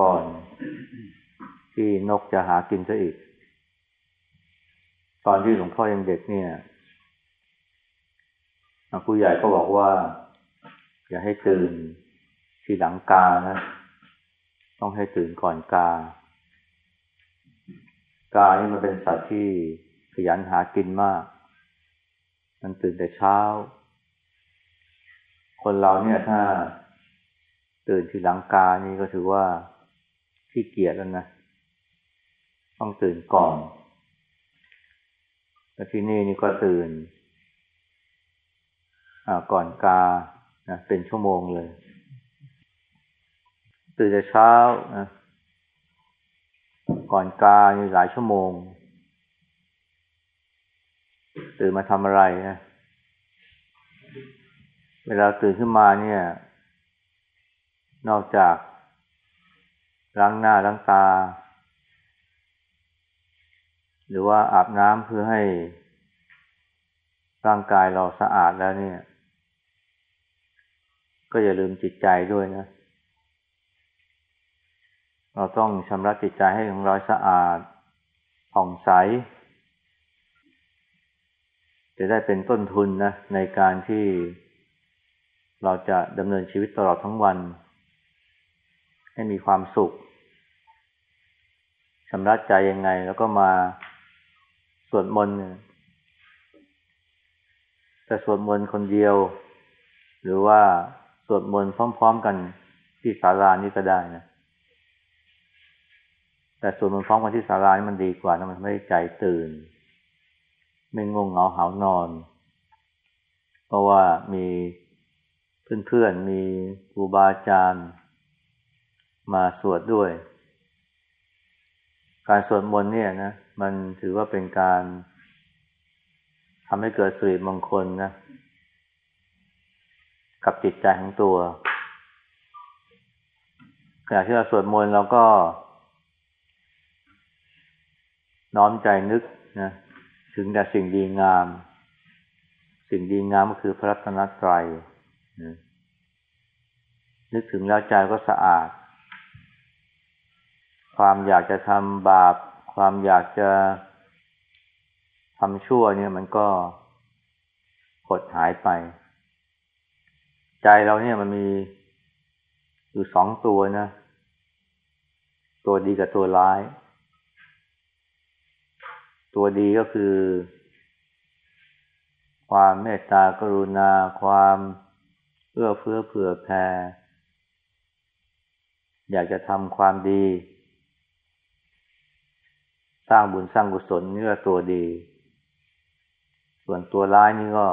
ก่อน ที่นกจะหากินซะอีก ตอนที่หลวงพ่อยังเด็กเนี่ยผู้ใหญ่ก็บอกว่า อย่าให้ตื่นที่หลังกานะ ต้องให้ตื่นก่อนกา กานี่มันเป็นสัตว์ที่ขยันหากินมาก มันตื่นแต่เช้า คนเราเนี่ยถ้าตื่นที่หลังกานี่ก็ถือว่า ที่เกียจแล้วนะ ต้องตื่นก่อนแล้วที่นี่นี่ก็ตื่นก่อนกานะเป็นชั่วโมงเลย ตื่นแต่เช้านะก่อนกานี่หลายชั่วโมง ตื่นมาทำอะไรนะเวลาตื่นขึ้นมาเนี่ย นอกจาก ล้างหน้าล้างตา หรือว่าอาบน้ำเพื่อให้ร่างกายเราสะอาดแล้วเนี่ย ก็อย่าลืมจิตใจด้วยนะ เราต้องชำระจิตใจให้ของเราสะอาดผ่องใส จะได้เป็นต้นทุนนะในการที่เราจะดำเนินชีวิตตลอดทั้งวัน ให้มีความสุขชำระใจยังไง แล้วก็มาสวดมนต์แต่สวดมนต์คนเดียว หรือว่าสวดมนต์พร้อม ๆ กันที่ศาลานี้ก็ได้นะแต่สวดมนต์พร้อมกันที่ศาลานี่มันดีกว่านะมันไม่ใจตื่น ไม่งงเหงาหานอน เพราะว่ามีเพื่อนๆมีครูบาอาจารย์ มาสวดด้วย การสวดมนต์เนี่ยนะมันถือว่าเป็นการทำให้เกิดสิริมงคลนะ กับจิตใจของตัวขณะที่เราสวดมนต์เราก็ น้อมใจนึกนะถึงแต่สิ่งดีงาม สิ่งดีงามก็คือพระรัตนตรัยนะนึกถึงแล้วใจก็สะอาด ความอยากจะทำบาป ความอยากจะทำชั่วเนี่ยมันก็หดหายไป ใจเราเนี่ยมันมีอยู่สองตัวนะ ตัวดีกับตัวร้าย ตัวดีก็คือ ความเมตตากรุณา ความเอื้อเฟื้อเผื่อแผ่อยากจะทำความดี ร้างบุญสร้างกุศลนี่ก็ตัวดี ส่วนตัวร้ายนี่ก็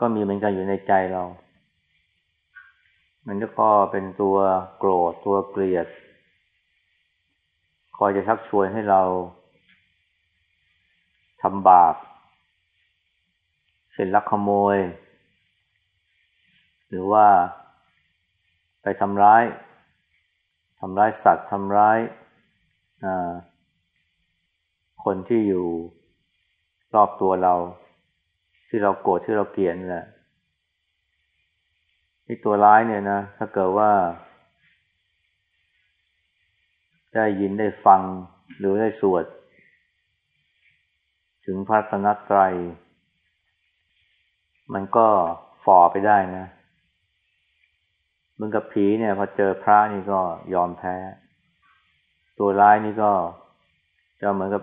ก็มีเหมือนกันอยู่ในใจเรา มันก็พอเป็นตัวโกรธตัวเกลียด คอยจะชักชวนให้เราทำบาปเช่นลักขโมย หรือว่าไปทำร้ายทำร้ายสัตว์ทำร้าย คนที่อยู่รอบตัวเรา ที่เราโกรธที่เราเกลียดแหละที่ตัวร้ายเนี่ยนะถ้าเกิดว่า ได้ยินได้ฟังหรือได้สวด ถึงพระสนัตไตร มันก็ฝ่อไปได้นะมึงกับผีเนี่ย พอเจอพระนี่ก็ยอมแพ้ ตัวร้ายนี่ก็จะเหมือนกับ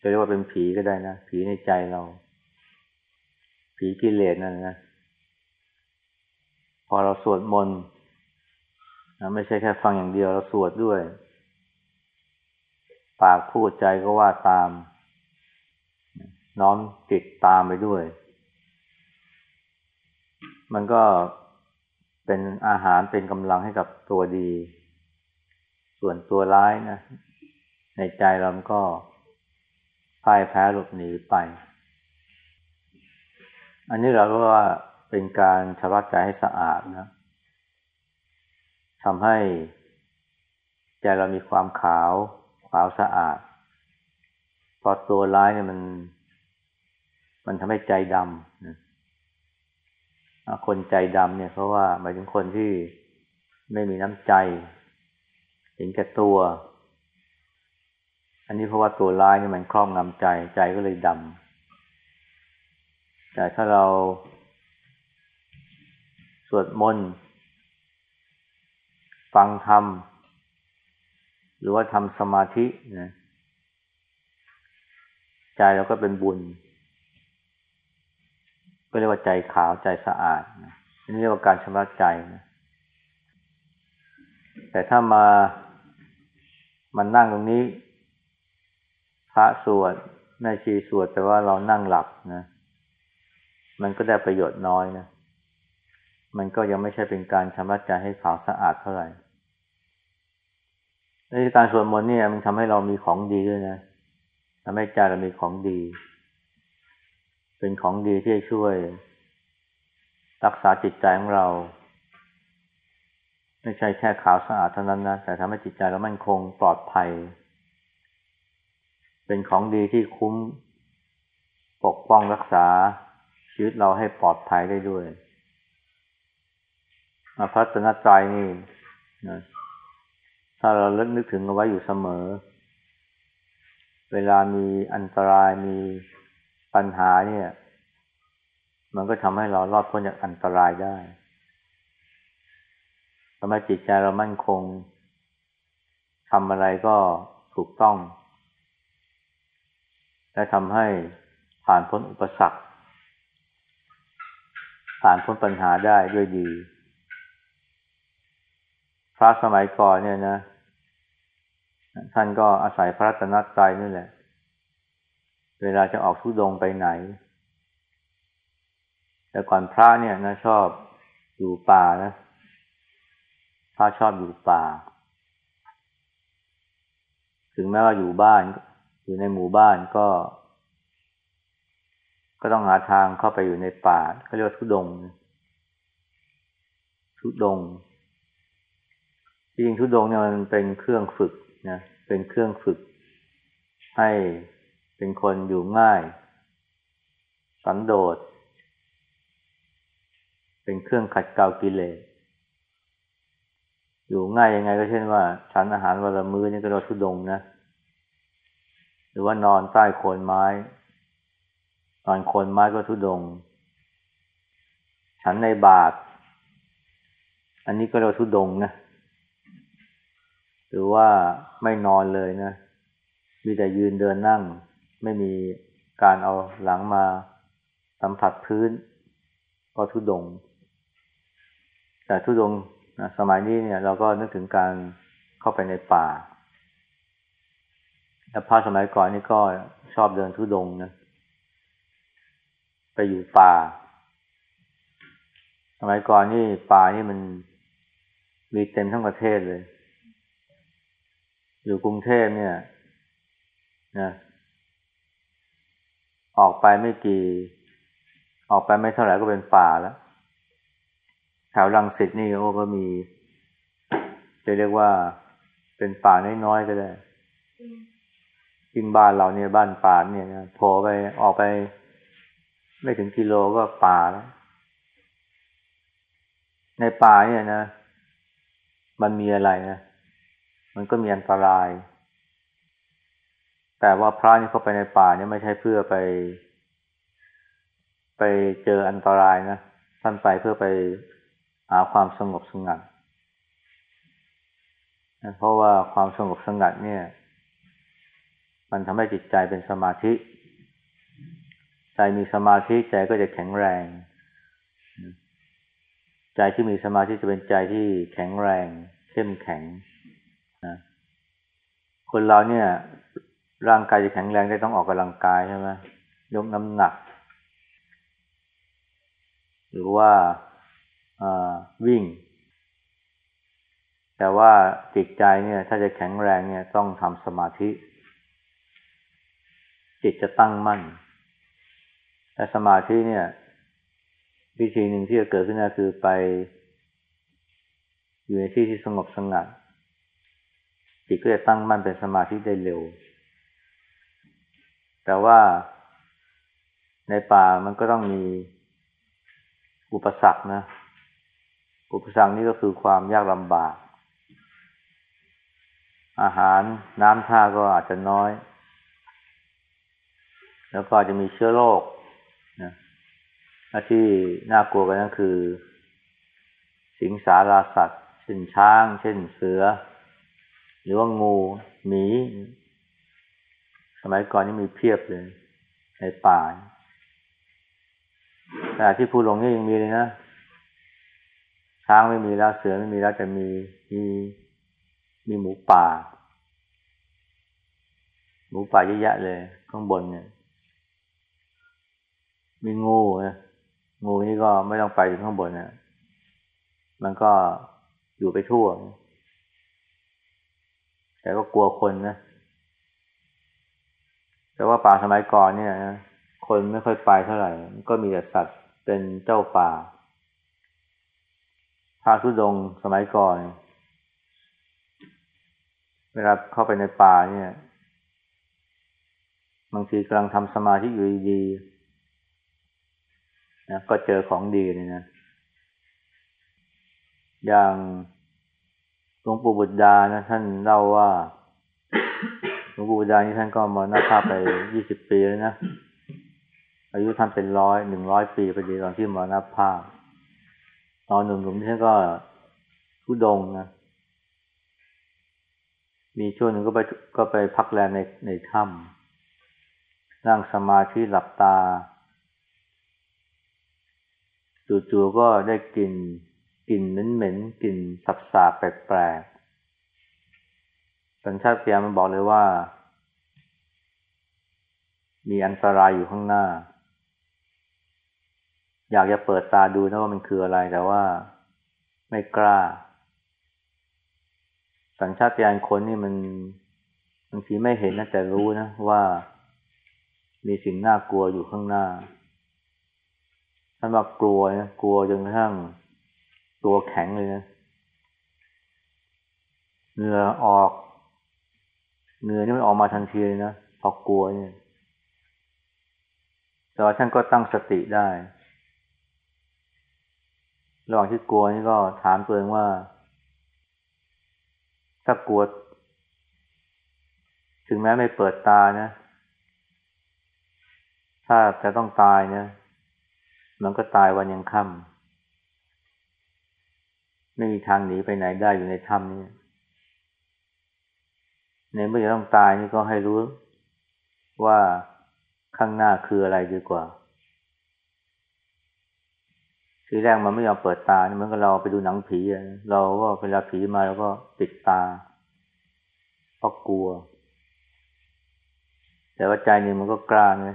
จะเรียกว่าเป็นผีก็ได้นะ ผีในใจเรา ผีกิเลสนั่นนะ พอเราสวดมนต์นะไม่ใช่แค่ฟังอย่างเดียวเราสวดด้วย ปากพูดใจก็ว่าตาม น้อมจิตตามไปด้วย มันก็เป็นอาหารเป็นกำลังให้กับตัวดี ส่วนตัวร้ายนะ ในใจเราก็พ่ายแพ้หลบหนีไป อันนี้เราก็ว่าเป็นการชำระใจให้สะอาดนะทำให้ใจเรามีความขาวขาวสะอาด พอตัวร้ายเนี่ยมัน มันทำให้ใจดำนะคนใจดำเนี่ยเพราะว่าหมายถึงคนที่ไม่มีน้ำใจ เห็นแก่ตัว อันนี้เพราะว่าตัวร้ายนี่มันครอบงำใจใจก็เลยดำแต่ถ้าเราสวดมนต์ฟังธรรมหรือว่าทำสมาธินะใจเราก็เป็นบุญ ก็เรียกว่าใจขาวใจสะอาดนะนี่เรียกว่าการชำระใจนะ แต่ถ้ามามันนั่งตรงนี้ พระสวดแม่ชีสวดแต่ว่าเรานั่งหลับนะ มันก็ได้ประโยชน์น้อยนะ มันก็ยังไม่ใช่เป็นการชำระใจให้ขาวสะอาดเท่าไหร่ในการสวดมนต์เนี่ย มันทำให้เรามีของดีด้วยนะทำให้ใจเรามีของดี เป็นของดีที่ช่วย รักษาจิตใจของเรา ไม่ใช่แค่ขาวสะอาดเท่านั้นนะแต่ทำให้จิตใจเรามั่นคงปลอดภัย เป็นของดีที่คุ้ม ปกป้องรักษาชีวิตเราให้ปลอดภัยได้ด้วยพระตนตรัยนี่นะถ้าเราเลิกนึกถึงเอาไว้อยู่เสมอ เวลามีอันตรายมีปัญหาเนี่ย มันก็ทำให้เรารอดพ้นจากอันตรายได้ ทำให้จิตใจเรามั่นคงทำอะไรก็ถูกต้อง และทำให้ผ่านพ้นอุปสรรค ผ่านพ้นปัญหาได้ด้วยดี พระสมัยก่อนเนี่ยนะ ท่านก็อาศัยพระตนตรัยนี่แหละ เวลาจะออกทุดงไปไหน แต่ก่อนพระเนี่ยนะชอบอยู่ป่านะ ระชอบอยู่ป่า ถึงแม้ว่าอยู่บ้าน อยู่ในหมู่บ้านก็ ก็ต้องหาทางเข้าไปอยู่ในป่าเขาเรียกว่าทุดง ทุดงจริงทุดงเนี่ยมันเป็นเครื่องฝึกนะเป็นเครื่องฝึก ให้เป็นคนอยู่ง่าย สันโดษ เป็นเครื่องขัดเกลากิเลส อยู่ง่ายยังไงก็เช่นว่าฉันอาหารวันละมื้อนี่ก็เราทุดงนะ หรือว่านอนใต้โคนไม้ นอนโคนไม้ก็ทุดง ฉันในบาท อันนี้ก็เราทุดงนะ หรือว่าไม่นอนเลยนะ มีแต่ยืนเดินนั่ง ไม่มีการเอาหลังมาสัมผัสพื้น ก็ทุดง แต่ทุดง นะสมัยนี้เนี่ย เราก็นึกถึงการเข้าไปในป่าแต่พระสมัยก่อนนี่ก็ชอบเดินทุดงนะ ไปอยู่ป่า สมัยก่อนนี่ป่านี่มันมีเต็มทั้งประเทศเลย อยู่กรุงเทพเนี่ยนะออกไปไม่กี่ ออกไปไม่เท่าไหร่ก็เป็นป่าแล้ว แถวรังสิตนี่โอ้ก็มี จะเรียกว่าเป็นป่าน้อยๆก็ได้ยิ่งบ้านเราเนี่ยบ้านป่าเนี่ยนะโผล่ไปออกไป ไม่ถึงกิโลก็ป่าแล้วในป่าเนี่ยนะ มันมีอะไรนะ มันก็มีอันตราย แต่ว่าพระนี่เข้าไปในป่าเนี่ยไม่ใช่เพื่อไป ไปเจออันตรายนะ ท่านไปเพื่อไป หาความสงบสงัดเพราะว่าความสงบสงัดเนี่ย มันทำให้จิตใจเป็นสมาธิ ใจมีสมาธิใจก็จะแข็งแรง ใจที่มีสมาธิจะเป็นใจที่แข็งแรง เข้มแข็งนะคนเราเนี่ย ร่างกายจะแข็งแรงได้ต้องออกกำลังกายใช่ไหมยกน้ำหนัก หรือว่า วิ่ง แต่ว่าจิตใจเนี่ย ถ้าจะแข็งแรงเนี่ยต้องทำสมาธิ จิตจะตั้งมั่นและสมาธิเนี่ย วิธีหนึ่งที่จะเกิดขึ้นก็คือไป อยู่ในที่ที่สงบสงัด จิตก็จะตั้งมั่นเป็นสมาธิได้เร็ว แต่ว่าในป่ามันก็ต้องมีอุปสรรคนะ อุปสรรคนี้ก็คือความยากลำบาก อาหารน้ำท่าก็อาจจะน้อย แล้วก็อาจจะมีเชื้อโรคนะที่น่ากลัวกันนั่นคือ สิงสาราสัตว์ เช่นช้าง เช่นเสือ หรือว่างูหมี สมัยก่อนนี่มีเพียบเลย ในป่าแต่ที่ภูหลงนี่ยังมีเลยนะ ช้างไม่มีแล้วเสือไม่มีแล้วจะมีมีมีหมูป่า หมูป่าเยอะแยะเลย ข้างบนเนี่ย มีงูนะงูนี่ก็ไม่ต้องไปถึงข้างบนนะมันก็อยู่ไปทั่ว แต่ก็กลัวคนนะ แต่ว่าป่าสมัยก่อนเนี่ยนะคนไม่ค่อยไปเท่าไหร่ ก็มีแต่สัตว์เป็นเจ้าป่า พระทุดงสมัยก่อน เวลาเข้าไปในป่าเนี่ย บางทีกำลังทำสมาธิอยู่ดีๆนะก็เจอของดีเลยนะ อย่างหลวงปู่บุตรดานะ ท่านเล่าว่าหลวงปู่บุตรดานี่ท่านก็มาหน้าภาพไปยี่สิบปีแล้วนะอายุท่านเป็นร้อยหนึ่งร้อยปีพอดีตอนที่มานับภาพ ตอนหนุ่มๆท่านก็ทุดงนะมีช่วงหนึ่งก็ไปก็ไปพักแรมในในถ้ำนั่งสมาธิหลับตาจู่ๆก็ได้กลิ่นกลิ่นเหม็นๆกลิ่นสับสาแปลกๆสัญชาติยามันบอกเลยว่า มีอันตรายอยู่ข้างหน้า อยากจะเปิดตาดูนะว่ามันคืออะไรแต่ว่าไม่กล้า สัญชาตญาณคนนี่มันบางทีไม่เห็นนะแต่รู้นะว่ามีสิ่งน่ากลัวอยู่ข้างหน้าท่านว่ากลัวนะกลัวจนกระทั่งตัวแข็งเลยนะเหงื่อออกเหงื่อนี่มันออกมาทันทีเลยนะพอกลัวเนี่ยแต่ว่าท่านก็ตั้งสติได้ ระหว่างที่กลัวนี่ก็ถามตัวเองว่า ถ้ากลัว ถึงแม้ไม่เปิดตานะ ถ้าจะต้องตายเนี่ยมันก็ตายวันยังค่ำไม่มีทางหนีไปไหนได้อยู่ในถ้ำนี้ในเมื่อจะต้องตายนี่ก็ให้รู้ว่าข้างหน้าคืออะไรดีกว่า ทีแรกมันไม่ยอมเปิดตาเหมือนกับเราไปดูหนังผีเราก็เวลาผีมาเราก็ปิดตาเพราะกลัว แต่ว่าใจนี่มันก็กล้าไง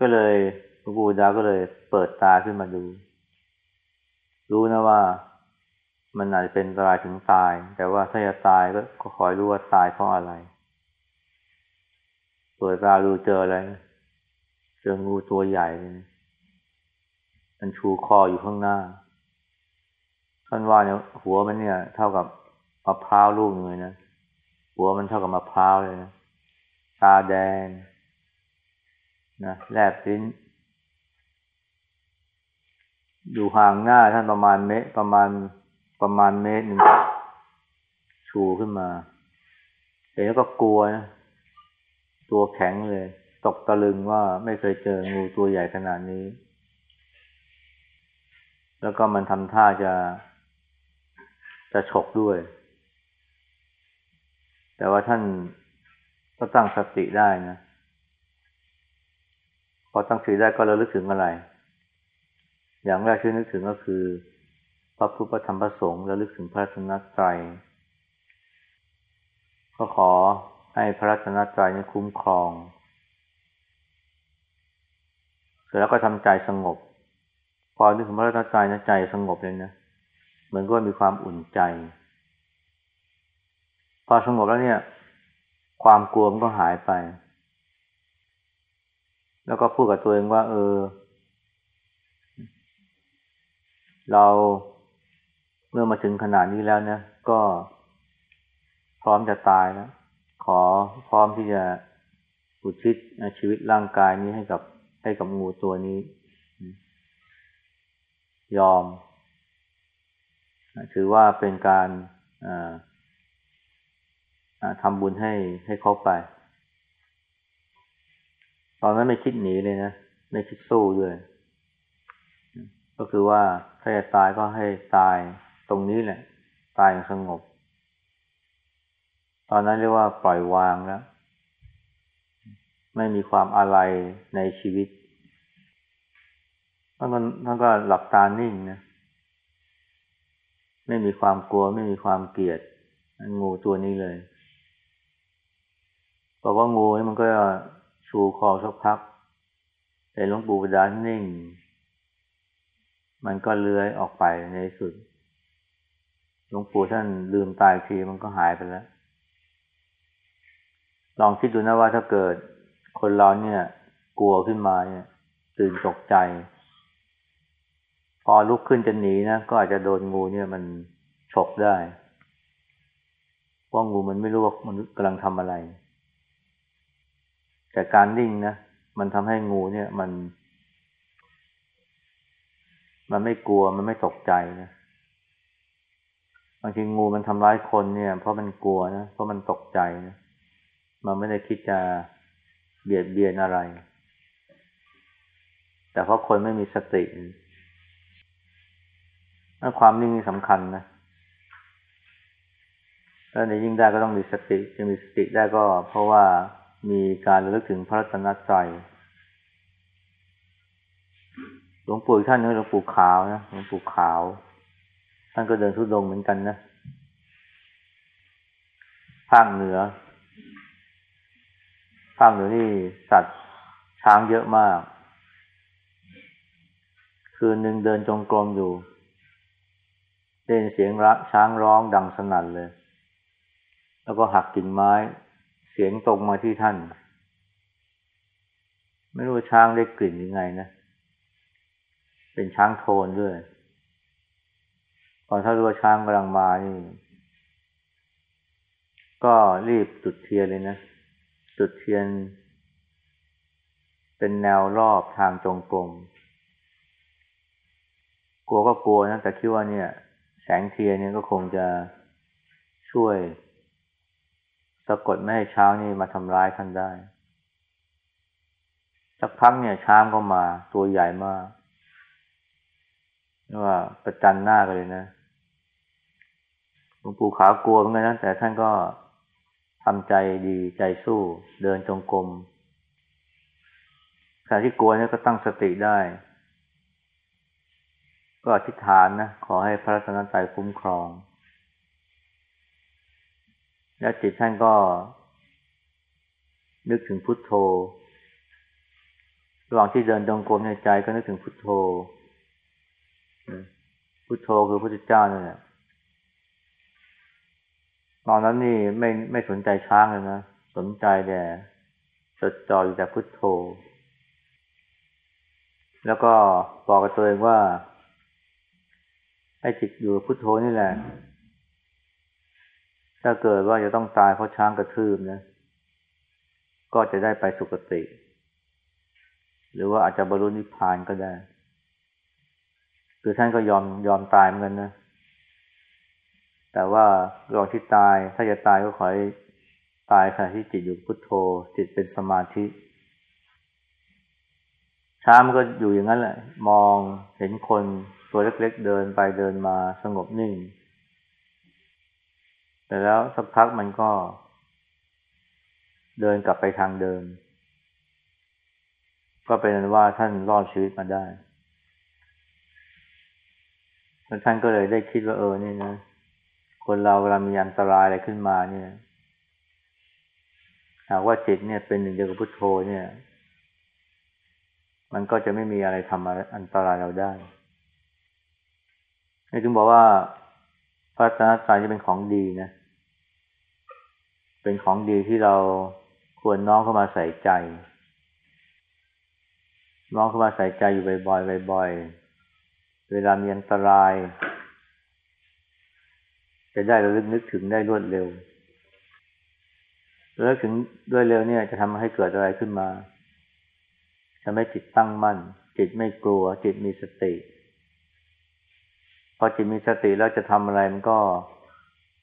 ก็เลยพระบูดาก็เลยเปิดตาขึ้นมาดู รู้นะว่ามันอาจจะเป็นอันตรายถึงตาย แต่ว่าถ้าจะตายก็ขอให้รู้ว่าตายเพราะอะไร เปิดตาดูเจออะไร เจองูตัวใหญ่เลย มันชูคออยู่ข้างหน้า ท่านว่าเนี่ยหัวมันเนี่ย เท่ากับมะพร้าวลูกนึงเลยนะ หัวมันเท่ากับมะพร้าวเลยนะ ตาแดงนะแลบลิ้น อยู่ห่างหน้าท่านประมาณเมตรประมาณประมาณเมตรหนึ่งชูขึ้นมาเห็นแล้วก็กลัวนะตัวแข็งเลย ตกตะลึงว่าไม่เคยเจองูตัวใหญ่ขนาดนี้ แล้วก็มันทำท่าจะจะฉกด้วย แต่ว่าท่านก็ตั้งสติได้นะ พอตั้งสติได้ก็ระลึกถึงอะไร อย่างแรกที่นึกถึงก็คือ พระพุทธธรรมประสงค์ระลึกถึงพระธนตรัยก็ขอให้พระรัตนตรัยนี้คุ้มครอง เสร็จแล้วก็ทำใจสงบ พอนึกถึงพระรัตนตรัยนะใจสงบเลยนะเหมือนก็มีความอุ่นใจ พอสงบแล้วเนี่ย ความกลัวมันก็หายไป แล้วก็พูดกับตัวเองว่า เออ เราเมื่อมาถึงขนาดนี้แล้วเนี่ยก็พร้อมจะตายแล้วขอพร้อมที่จะอุทิศชีวิตร่างกายนี้ให้กับให้กับงูตัวนี้ ยอม ถือว่าเป็นการทำบุญให้ให้เขาไป ตอนนั้นไม่คิดหนีเลยนะ ไม่คิดสู้ด้วย ก็คือว่าถ้าจะตายก็ให้ตายตรงนี้แหละ ตายอย่างสงบ ตอนนั้นเรียกว่าปล่อยวางแล้ว ไม่มีความอะไรในชีวิต ท่านก็ท่านก็หลับตานิ่งนะไม่มีความกลัวไม่มีความเกลียดงูตัวนี้เลยบอกว่างูมันก็ชูคอสักพักแต่หลวงปู่ดานนิ่ง มันก็เลื้อยออกไปในสุดหลวงปู่ท่านลืมตายทีมันก็หายไปแล้ว ลองคิดดูนะว่าถ้าเกิดคนเราเนี่ย กลัวขึ้นมาเนี่ย ตื่นตกใจ อลุกขึ้นจะหนีนะก็อาจจะโดนงูเนี่ยมันฉกได้เพราะงูมันไม่รู้ว่ามันกำลังทำอะไร แต่การนิ่งนะมันทำให้งูเนี่ยมัน มันไม่กลัวมันไม่ตกใจนะบางทีงูมันทำร้ายคนเนี่ย เพราะมันกลัวนะเพราะมันตกใจนะมันไม่ได้คิดจะเบียดเบียนอะไร แต่เพราะคนไม่มีสติ ความนิ่งนี่สำคัญนะแล้วในยิ่งได้ก็ต้องมีสติ จะมีสติได้ก็เพราะว่ามีการระลึกถึงพระรัตนตรัยหลวงปู่ท่านนี่หลวงปู่ขาวนะหลวงปู่ขาว ท่านก็เดินทุดงเหมือนกันนะภาคเหนือภาคเหนือนี่สัตว์ช้างเยอะมาก คืนหนึ่งเดินจงกรมอยู่ ได้ยินเสียงระช้างร้องดังสนั่นเลย แล้วก็หักกิ่งไม้ เสียงตรงมาที่ท่าน ไม่รู้ช้างได้กลิ่นยังไงนะ เป็นช้างโทนด้วยตอนถ้ารู้ว่าช้างกำลังมานี่ ก็รีบจุดเทียนเลยนะ จุดเทียน เป็นแนวรอบทางจงกรมกลัวก็กลัวนะแต่คิดว่าเนี่ย แสงเทียนเนี่ยก็คงจะช่วยสะกดไม่ให้ช้างนี่มาทำร้ายท่านได้ สักพักเนี่ยช้างก็มาตัวใหญ่มากว่าประจันหน้ากันเลยนะหลวงปู่ขาวกลัวเหมือนกันนะแต่ท่านก็ทำใจดีใจสู้ เดินจงกรมขณะที่กลัวเนี่ยก็ตั้งสติได้ ก็อธิษฐานนะขอให้พระรัตนตรัยคุ้มครอง แล้วจิตท่านก็ นึกถึงพุทโธ ระหว่างที่เดินจงกรมในใจก็นึกถึงพุทโธ พุทโธคือพระพุทธเจ้านี่แหละตอนนั้นนี่ไม่ไม่สนใจช้างเลยนะ สนใจแต่จดจ่ออยู่แต่พุทโธ แล้วก็บอกกับตัวเองว่า ให้จิตอยู่พุทโธนี่แหละ ถ้าเกิดว่าจะต้องตายเพราะช้างกระทืบนะ ก็จะได้ไปสุคติ หรือว่าอาจจะบรรลุนิพพานก็ได้คือท่านก็ยอมยอมตายเหมือนกันนะ แต่ว่าระหว่างที่ตาย ถ้าจะตายก็ขอให้ตายขณะที่จิตอยู่พุทโธ จิตเป็นสมาธิช้างมันก็อยู่อย่างนั้นแหละ มองเห็นคน ตัวเล็กๆเดินไปเดินมาสงบนิ่ง แต่แล้วสักพักมันก็ เดินกลับไปทางเดิม ก็เป็นนว่าท่านรอดชีวิตมาได้แล้วท่านก็เลยได้คิดว่าเออนี่นะคนเราเวลามีอันตรายอะไรขึ้นมาเนี่ย หากว่าจิตเนี่ยเป็นหนึ่งเดียวกับพุทโธเนี่ย มันก็จะไม่มีอะไรทำอันตรายเราได้ นี่ถึงบอกว่าพระตนตรัยจะเป็นของดีนะ เป็นของดีที่เราควรน้องเข้ามาใส่ใจ น้องเข้ามาใส่ใจอยู่บ่อยๆบ่อยๆ เวลามีอันตราย จะได้ระลึกนึกถึงได้รวดเร็วระลึกถึงด้วยเร็วเนี่ยจะทำให้เกิดอะไรขึ้นมาทำให้จิตตั้งมั่น จิตไม่กลัว จิตมีสติ พอจิตมีสติแล้วจะทำอะไรมันก็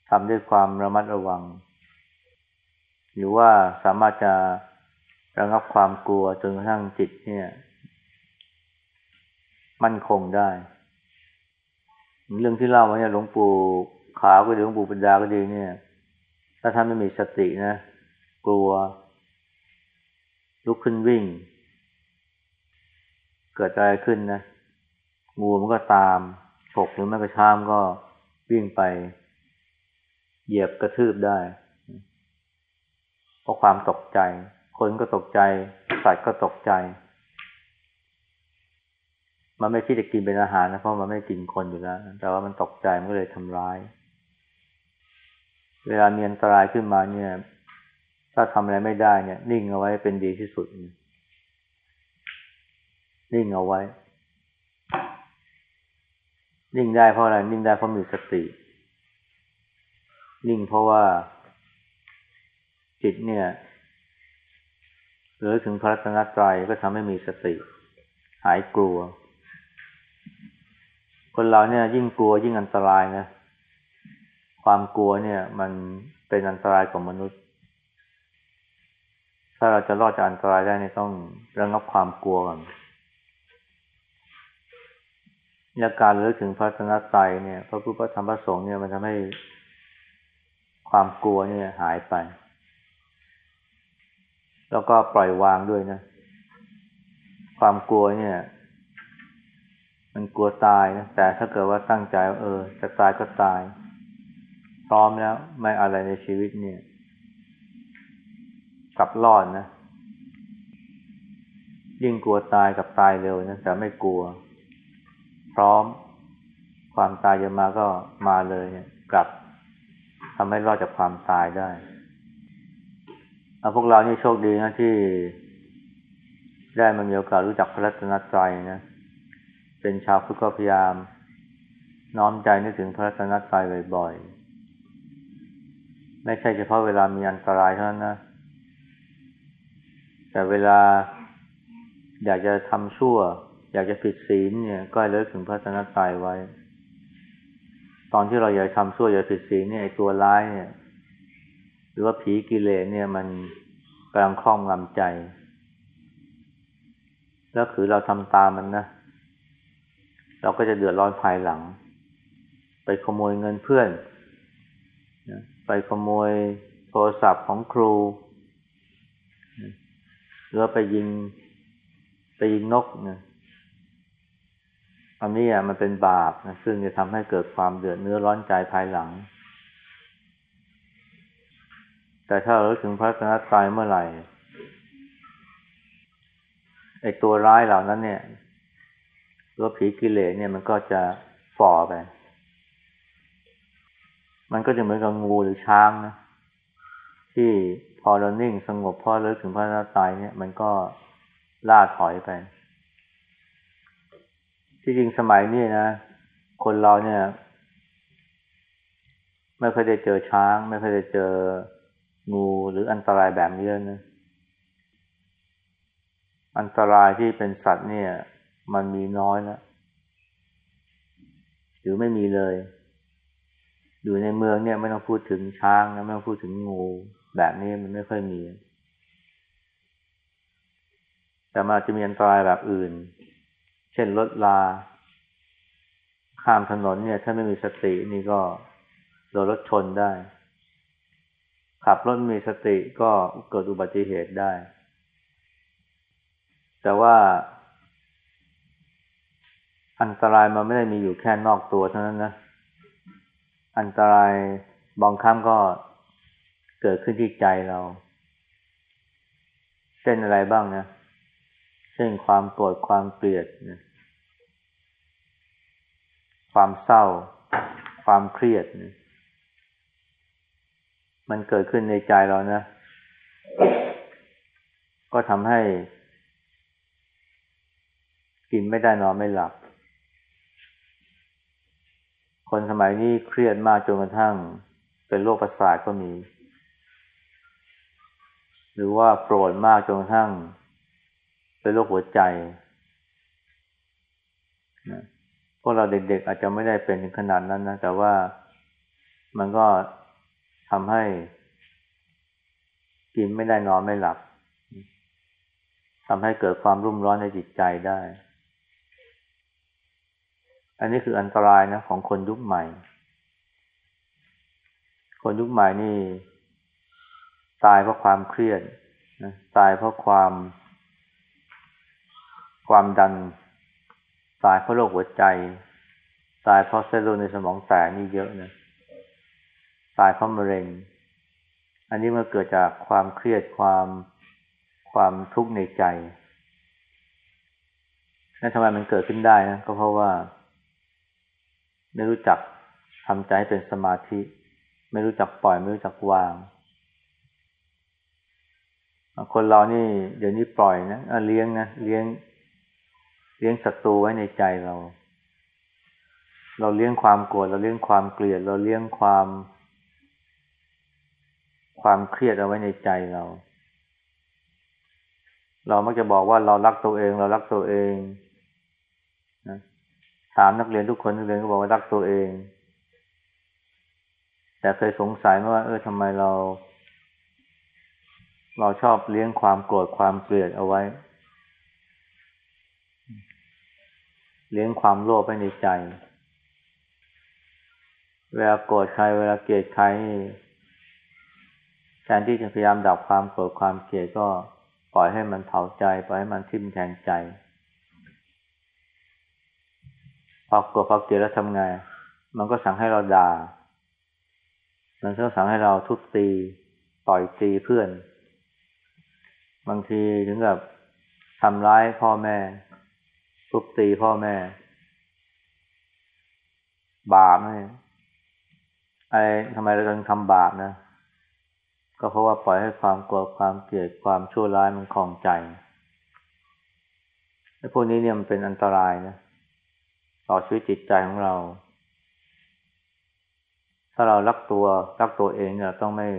ทำด้วยความระมัดระวัง หรือว่าสามารถจะระงับความกลัวจนกระทั่งจิตเนี่ย มั่นคงได้ เรื่องที่เล่ามาเนี่ยหลวงปู่ขาวก็ดีหลวงปู่ปัญญาก็ดีเนี่ย ถ้าท่านไม่มีสตินะ กลัว ลุกขึ้นวิ่ง เกิดอะไรขึ้นนะงูมันก็ตาม ฉกหรือแม่กระชามก็วิ่งไป เหยียบกระทืบได้ เพราะความตกใจ คนก็ตกใจ สัตว์ก็ตกใจ มันไม่คิดจะกินเป็นอาหารนะเพราะมันไม่กินคนอยู่แล้ว แต่ว่ามันตกใจมันก็เลยทำร้าย เวลามีอันตรายขึ้นมาเนี่ย ถ้าทำอะไรไม่ได้เนี่ย นิ่งเอาไว้เป็นดีที่สุดนิ่งเอาไว้ นิ่งได้เพราะอะไร นิ่งได้เพราะมีสติ นิ่งเพราะว่าจิตเนี่ยหรือถึงพระรัตนตรัยก็ทำให้มีสติ หายกลัว คนเราเนี่ย ยิ่งกลัวยิ่งอันตรายนะ ความกลัวเนี่ย มันเป็นอันตรายของมนุษย์ ถ้าเราจะรอดจากอันตรายได้เนี่ยต้องระงับความกลัวก่อน และการเลือกถึงพระธนตรัยเนี่ย พระพุทธธรรมพระสงฆ์เนี่ยมันทำให้ความกลัวเนี่ยหายไป แล้วก็ปล่อยวางด้วยนะ ความกลัวเนี่ย มันกลัวตายนะแต่ถ้าเกิดว่าตั้งใจเออ จะตายก็ตาย พร้อมแล้วไม่อะไรในชีวิตเนี่ย กลับรอดนะยิ่งกลัวตายกับตายเร็วนะแต่ไม่กลัว พร้อม ความตายจะมาก็มาเลยเนี่ยกลับทำให้รอดจากความตายได้เอาพวกเรานี่โชคดีนะที่ได้มามีโอกาสรู้จักพระรัตนตรัยนะ เป็นชาวพุทธก็พยายาม น้อมใจนึกถึงพระรัตนตรัยบ่อยๆ ไม่ใช่เฉพาะเวลามีอันตรายเท่านั้นนะ แต่เวลาอยากจะทำชั่ว อยากจะผิดศีลเนี่ยก็เลิกถึงพระธนตายไว้ ตอนที่เราอยากทำชั่วอยากผิดศีลเนี่ยตัวร้ายเนี่ย หรือว่าผีกิเลสเนี่ยมันกำลังคล้องลำใจ แล้วคือเราทำตามมันนะ เราก็จะเดือดร้อนภายหลัง ไปขโมยเงินเพื่อน ไปขโมยโทรศัพท์ของครู หรือไปยิงไปยิงนกเนี่ย อันนี้อะมันเป็นบาปนะซึ่งจะทำให้เกิดความเดือดเนื้อร้อนใจภายหลัง แต่ถ้าเราถึงพระสนตายเมื่อไหร่ไอตัวร้ายเหล่านั้นเนี่ยรือผีกิเลสเนี่ยมันก็จะฝ่อไป มันก็จะเหมือนกับงูหรือช้างนะที่พอเรานิ่งสงบพอเลิกถึงพระนาตายเนี่ย มันก็ล่าถอยไป ที่จริงสมัยนี้นะ คนเราเนี่ย ไม่เคยได้เจอช้าง ไม่เคยได้เจองูหรืออันตรายแบบนี้นะอันตรายที่เป็นสัตว์เนี่ย มันมีน้อยแล้วหรือไม่มีเลย อยู่ในเมืองเนี่ยไม่ต้องพูดถึงช้างนะไม่ต้องพูดถึงงูแบบนี้มันไม่ค่อยมี แต่มันจะมีอันตรายแบบอื่น เช่นรถลา ข้ามถนนเนี่ย ถ้าไม่มีสตินี่ก็โดนรถชนได้ ขับรถมีสติก็เกิดอุบัติเหตุได้ แต่ว่าอันตรายมันไม่ได้มีอยู่แค่นอกตัวเท่านั้นนะ อันตรายบางครั้งก็เกิดขึ้นที่ใจเรา เช่นอะไรบ้างนะ เช่นความโกรธความเกลียดนะ ความเศร้า ความเครียด มันเกิดขึ้นในใจเรานะ ก็ทำให้ กินไม่ได้นอนไม่หลับ คนสมัยนี้เครียดมากจนกระทั่ง เป็นโรคประสาทก็มี หรือว่าโกรธมากจนกระทั่ง เป็นโรคหัวใจนะ พวกเราเด็กๆ อาจจะไม่ได้เป็นถึงขนาดนั้นนะ แต่ว่ามันก็ทำให้ กินไม่ได้นอนไม่หลับทำให้เกิดความรุ่มร้อนในจิตใจได้ อันนี้คืออันตรายนะ ของคนยุคใหม่ คนยุคใหม่นี่ ตายเพราะความเครียดนะตายเพราะความ ความดัน ตายเพราะโรคหัวใจ ตายเพราะเซลล์ในสมองแตกนี่เยอะนะ ตายเพราะมะเร็ง อันนี้มันเกิดจากความเครียดความความทุกข์ในใจนั่นทำไมมันเกิดขึ้นได้นะก็เพราะว่า ไม่รู้จักทำใจให้เป็นสมาธิ ไม่รู้จักปล่อย ไม่รู้จักวางคนเรานี่เดี๋ยวนี้ปล่อยนะเลี้ยงนะเลี้ยง เลี้ยงศัตรูไว้ในใจเรา เราเลี้ยงความโกรธเราเลี้ยงความเกลียด เราเลี้ยงความ ความเครียดเอาไว้ในใจเรา เรามักจะบอกว่าเรารักตัวเอง เรารักตัวเองนะถามนักเรียนทุกคนนักเรียนก็บอกว่ารักตัวเอง แต่เคยสงสัยไหมว่า เออทำไมเรา เราชอบเลี้ยงความโกรธความเกลียดเอาไว้ เลี้ยงความโลภไปในใจ เวลาโกรธใคร เวลาเกลียดใครแทนที่จะพยายามดับความโกรธความเกลียดก็ปล่อยให้มันเผาใจ ปล่อยให้มันทิ่มแทงใจพอโกลัวพอเกลียดแล้วทำไง มันก็สั่งให้เราด่า มันก็สั่งให้เราทุบตี ต่อยตีเพื่อน บางทีถึงกับทำร้ายพ่อแม่ ทุบตีพ่อแม่ บาปไหมอะไรทำไมเราต้องทำบาปนะ ก็เพราะว่าปล่อยให้ความกลัวความเกลียดความชั่วร้ายมันคลองใจไอ้พวกนี้เนี่ยมันเป็นอันตรายนะต่อชีวิตจิตใจของเรา ถ้าเรารักตัวรักตัวเองเนี่ยต้องไม่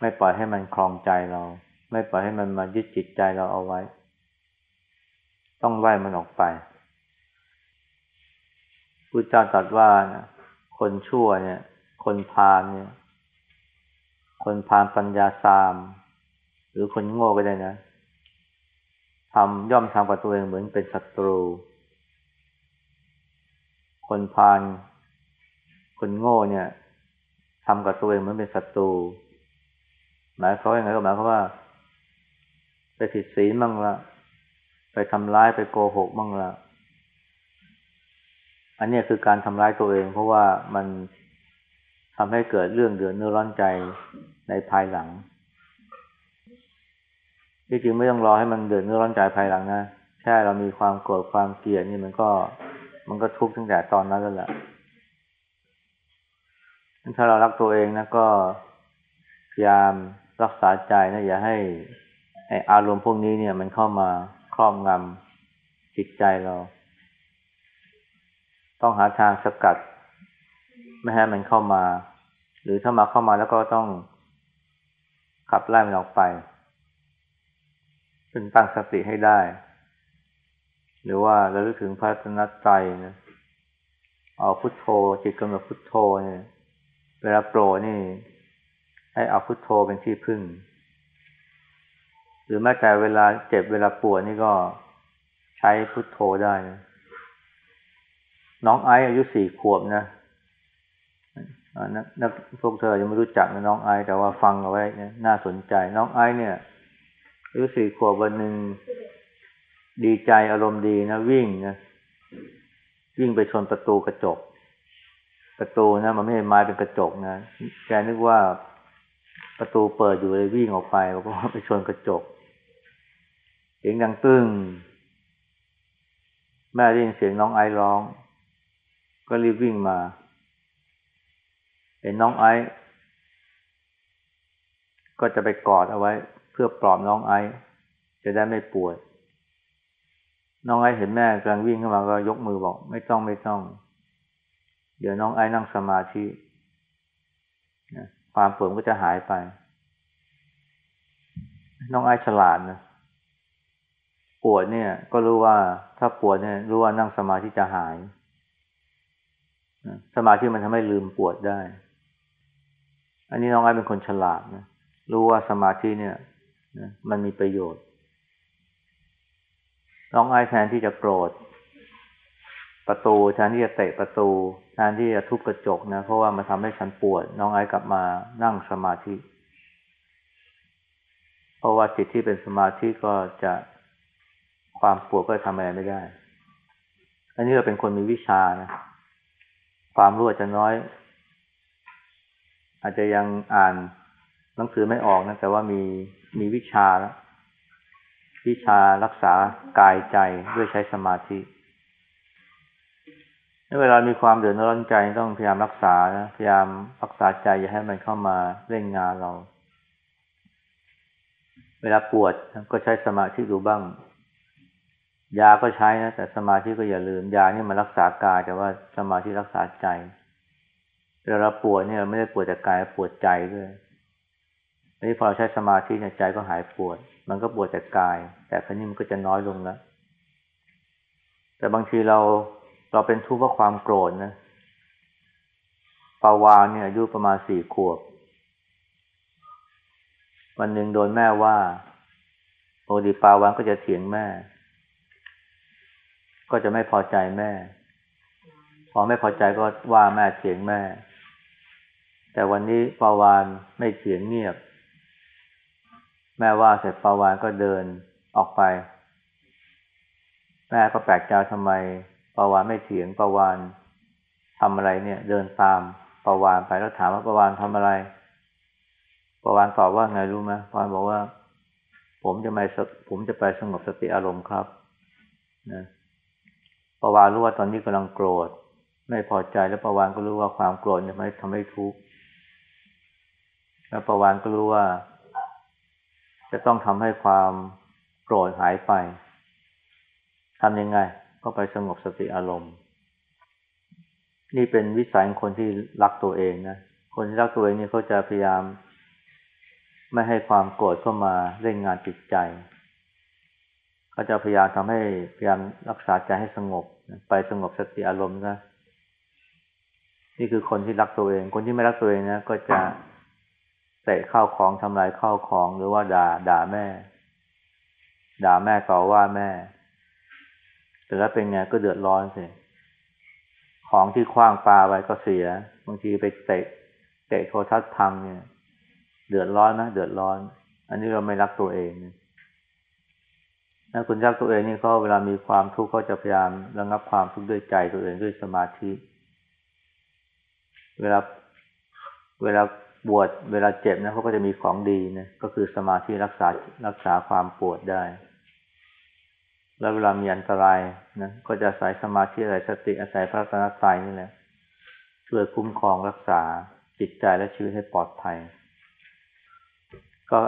ไม่ปล่อยให้มันคลองใจเรา ไม่ปล่อยให้มันมายึดจิตใจเราเอาไว้ ต้องไล่มันออกไปพุทธเจ้าตรัสว่านะคนชั่วเนี่ย คนพาลเนี่ย คนพานปัญญาสาม หรือคนโง่ก็ได้นะทำย่อมทำกับตัวเองเหมือนเป็นศัตรู คนพานคนโง่เนี่ยทำกับตัวเองเหมือนเป็นศัตรู หมายเขาอย่างไรก็หมายเขาว่า ไปผิดศีลบ้างละ ไปทำร้ายไปโกหกบ้างละอันนี้คือการทำร้ายตัวเอง เพราะว่ามันทำให้เกิดเรื่องเดือดเนื้อร้อนใจในภายหลัง ที่จริงไม่ต้องรอให้มันเดือดเนื้อร้อนใจภายหลังนะแค่เรามีความโกรธความเกลียดนี่มันก็ มันก็ทุกข์ตั้งแต่ตอนนั้นแล้วแหละถ้าเรารักตัวเองนะก็พยายามรักษาใจนะอย่าให้อารมณ์พวกนี้เนี่ย มันเข้ามา ครอบงำจิตใจเรา ต้องหาทางสกัด ไม่ให้มันเข้ามา หรือถ้ามาเข้ามาแล้วก็ต้องขับไล่มันออกไปจนตั้งสติให้ได้ หรือว่าเราลึกถึงพระนัตใจนะเอาพุทโธ จิตกำหนดพุทโธเนี่ยเวลาโปรนี่ ให้เอาพุทโธเป็นที่พึ่ง รือแม้แต่เวลาเจ็บเวลาปวดนี่ก็ใช้พุทโธได้นะน้องไอซ์อายุสี่ขวบนะนักพวกเธอยังไม่รู้จักนะน้องไอซ์แต่ว่าฟังเอาไว้นี่ยน่าสนใจ น้องไอซ์เนี่ยอายุสี่ขวบวันหนึ่งดีใจอารมณ์ดีนะวิ่งนะวิ่งไปชนประตูกระจก ประตูนะมันไม่ใช่ไม้เป็นกระจกนะแกนึกว่าประตูเปิดอยู่เลยวิ่งออกไปแล้วก็ไปชนกระจก เสียงดังตึ้งแม่ได้ยินเสียงน้องไอร้อง ก็รีบวิ่งมา เห็นน้องไอก็จะไปกอดเอาไว้ เพื่อปลอบน้องไอจะได้ไม่ปวด น้องไอเห็นแม่กำลังวิ่งเข้ามาก็ยกมือบอก ไม่ต้องไม่ต้อง เดี๋ยวน้องไอนั่งสมาธิความปวดก็จะหายไป น้องไอฉลาดนะ ปวดเนี่ย ก็รู้ว่าถ้าปวดเนี่ย รู้ว่านั่งสมาธิจะหายสมาธิมันทำให้ลืมปวดได้ อันนี้น้องไอ้เป็นคนฉลาดนะ รู้ว่าสมาธิเนี่ยมันมีประโยชน์ น้องไอ้แทนที่จะโกรธประตูแทนที่จะเตะประตูแทนที่จะทุบกระจกนะ เพราะว่ามันทำให้ฉันปวด น้องไอ้กลับมานั่งสมาธิ เพราะว่าจิตที่เป็นสมาธิก็จะ ความปวดก็ทำอะไรไม่ได้ อันนี้เราเป็นคนมีวิชานะ ความรู้อาจจะน้อย อาจจะยังอ่านหนังสือไม่ออกนะ แต่ว่ามีมีวิชาแล้ววิชารักษากายใจด้วยใช้สมาธิเวลามีความเดือดร้อนใจต้องพยายามรักษานะพยายามรักษาใจอย่าให้มันเข้ามาเล่นงานเรา เวลาปวดก็ใช้สมาธิดูบ้าง ยาก็ใช้นะแต่สมาธิก็อย่าลืมยานี่มันรักษากายแต่ว่าสมาธิรักษาใจเวลาปวดเนี่ยไม่ได้ปวดแต่กายปวดใจด้วยอันนี้พอเราใช้สมาธิเนี่ยใจก็หายปวด มันก็ปวดแต่กาย แต่ครั้นี้มันก็จะน้อยลงแล้วแต่บางทีเราเราเป็นทุกข์เพราะความโกรธนะปาวานเนี่ยอายุประมาณสี่ขวบ วันหนึ่งโดนแม่ว่าโอดีปาวานก็จะเถียงแม่ ก็จะไม่พอใจแม่ พอไม่พอใจก็ว่าแม่เถียงแม่ แต่วันนี้ปาวานไม่เถียงเงียบ แม่ว่าเสร็จปาวานก็เดินออกไป แม่ก็แปลกใจทำไมปาวานไม่เถียงปาวานทำอะไรเนี่ย เดินตามปาวานไปแล้วถามว่าปาวานทำอะไรปาวานตอบว่าไงรู้ไหมปาวานบอกว่า ผมจะไปผมจะไปสงบสติอารมณ์ครับ นะ ปาวานรู้ว่าตอนนี้กำลังโกรธ ไม่พอใจแล้วปาวานก็รู้ว่าความโกรธเนี่ยไม่ทำให้ทุกข์แล้วปาวานก็รู้ว่า จะต้องทำให้ความโกรธหายไปทำยังไง ก็ไปสงบสติอารมณ์ นี่เป็นวิสัยของคนที่รักตัวเองนะคนที่รักตัวเองนี่เขาจะพยายาม ไม่ให้ความโกรธเข้ามาเล่นงานจิตใจ เขาจะพยายามทำให้พยายามรักษาใจให้สงบ ไปสงบสติอารมณ์นะนี่คือคนที่รักตัวเอง คนที่ไม่รักตัวเองนะก็จะเตะข้าวของทำลายข้าวของหรือว่าด่าด่าแม่ ด่าแม่ต่อว่าแม่ แต่แล้วเป็นไงก็เดือดร้อนสิของที่คว้างปลาไว้ก็เสีย บางทีไปเตะเตะโทรทัศน์พังเนี่ย เดือดร้อนนะเดือดร้อน อันนี้เราไม่รักตัวเองนะคุณรักตัวเองนี่เขาเวลามีความทุกข์เขาจะพยายามระงับความทุกข์ด้วยใจตัวเองด้วยสมาธิ เวลาเวลาบวชเวลาเจ็บนะเขาก็จะมีของดีนะก็คือสมาธิรักษารักษาความปวดได้ แล้วเวลามีอันตรายนะก็จะอาศัยสมาธิอาศัยสติอาศัยพระตนตรัยนี่แหละช่วยคุ้มครองรักษาจิตใจและชีวิตให้ปลอดภัย ก็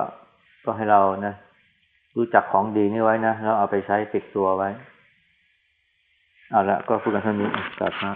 ก็ให้เรานะ รู้จักของดีนี่ไว้นะแล้วเอาไปใช้ติดตัวไว้ เอาละก็พูดกันเท่านี้สัตว์นะ